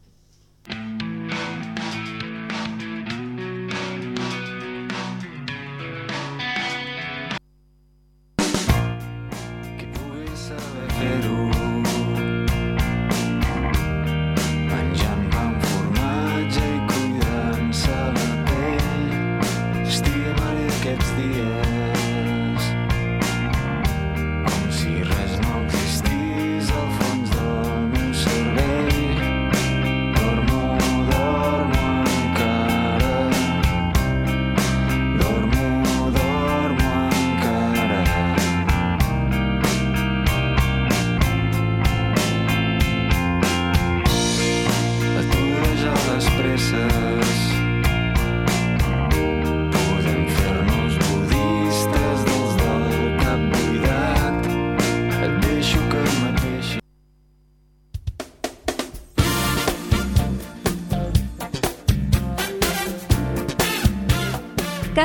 Qui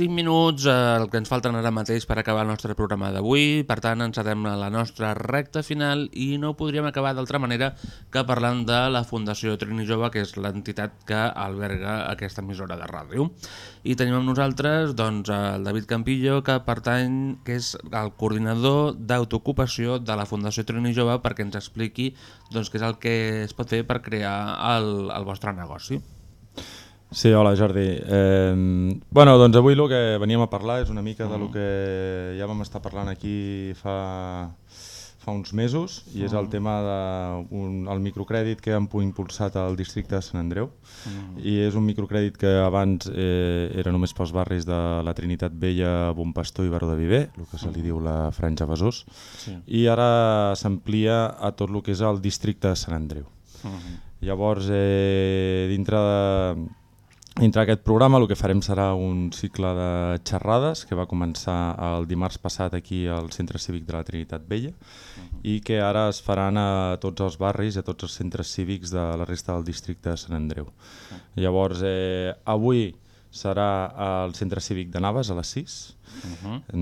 5 minuts, eh, el que ens falten ara mateix per acabar el nostre programa d'avui, per tant encetem a la nostra recta final i no podríem acabar d'altra manera que parlant de la Fundació Trini Jove, que és l'entitat que alberga aquesta emissora de ràdio. I tenim amb nosaltres doncs, el David Campillo, que pertany, que és el coordinador d'autoocupació de la Fundació Trini Jove perquè ens expliqui doncs, què és el que es pot fer per crear el, el vostre negoci. Sí, hola Jordi. Eh, bueno, doncs avui el que veníem a parlar és una mica de lo que ja vam estar parlant aquí fa, fa uns mesos i és el tema del microcrèdit que hem impulsat al districte de Sant Andreu i és un microcrèdit que abans eh, era només pels barris de la Trinitat Vella, Bon Pastor i Baró de Viver, el que se li diu la Franja Besòs, Sí. i ara s'amplia a tot el que és el districte de Sant Andreu. Llavors, eh, dintre de, Dintre d'aquest programa el que farem serà un cicle de xerrades que va començar el dimarts passat aquí al Centre Cívic de la Trinitat Vella i que ara es faran a tots els barris i a tots els centres cívics de la resta del districte de Sant Andreu. Llavors, eh, avui serà al Centre Cívic de Naves a les 6,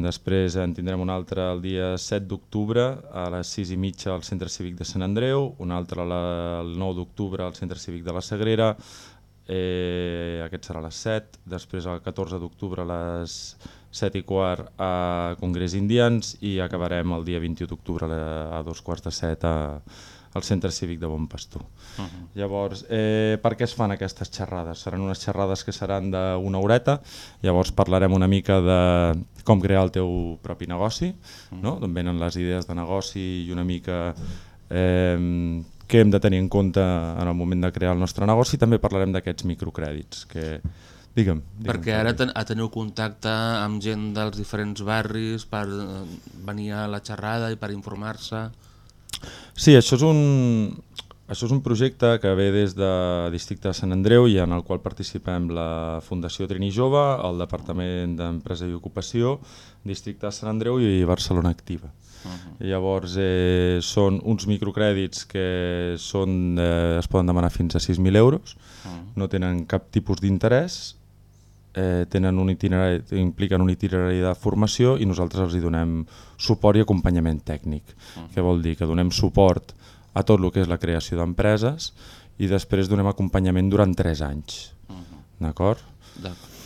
després en tindrem un altre el dia 7 d'octubre a les 6 i mitja al Centre Cívic de Sant Andreu, un altre la- el 9 d'octubre al Centre Cívic de la Sagrera, eh, aquest serà a les 7, després el 14 d'octubre a les 7 i quart a Congrés Indians i acabarem el dia 21 d'octubre a, dos quarts de 7 a, al Centre Cívic de Bon Pastor. Llavors, eh, per què es fan aquestes xerrades? Seran unes xerrades que seran d'una horeta, llavors parlarem una mica de com crear el teu propi negoci, no? d'on venen les idees de negoci i una mica eh, què hem de tenir en compte en el moment de crear el nostre negoci i també parlarem d'aquests microcrèdits que... Digue'm, digue'm Perquè ara ten teniu contacte amb gent dels diferents barris per eh, venir a la xerrada i per informar-se. Sí, això és un, això és un projecte que ve des de Districte de Sant Andreu i en el qual participem la Fundació Trini Jove, el Departament d'Empresa i Ocupació, Districte de Sant Andreu i Barcelona Activa. I llavors eh, són uns microcrèdits que són, eh, es poden demanar fins a 6.000 euros, no tenen cap tipus d'interès, eh, tenen un itinerari, impliquen un itinerari de formació i nosaltres els hi donem suport i acompanyament tècnic. Què vol dir? Que donem suport a tot el que és la creació d'empreses i després donem acompanyament durant 3 anys. D'acord? D'acord.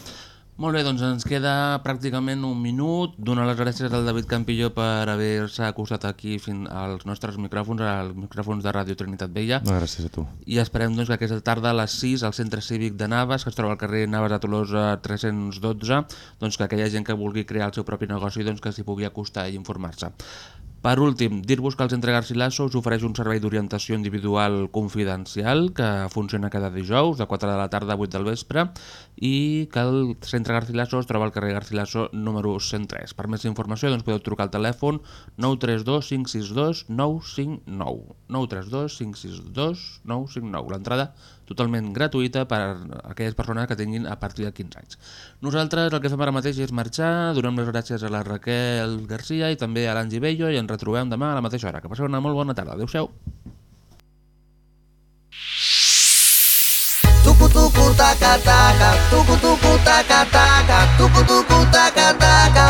Molt bé, doncs ens queda pràcticament un minut. Donar les gràcies al David Campillo per haver-se acostat aquí fins als nostres micròfons, als micròfons de Ràdio Trinitat Vella. No, gràcies a tu. I esperem doncs, que aquesta tarda a les 6 al Centre Cívic de Naves, que es troba al carrer Naves de Tolosa 312, doncs que aquella gent que vulgui crear el seu propi negoci doncs, que s'hi pugui acostar i informar-se. Per últim, dir-vos que el Centre Garcilaso us ofereix un servei d'orientació individual confidencial que funciona cada dijous de 4 de la tarda a 8 del vespre i que el Centre Garcilaso es troba al carrer Garcilaso número 103. Per més informació doncs, podeu trucar al telèfon 932 562 959 932 562 959. L'entrada totalment gratuïta per a aquelles persones que tinguin a partir de 15 anys. Nosaltres el que fem ara mateix és marxar, donem les gràcies a la Raquel Garcia i també a l'Angi Bello i ens retrobem demà a la mateixa hora. Que passeu una molt bona tarda. Adéu-siau. Tucu tucu taca taca, tucu tucu taca taca, tucu tucu taca taca.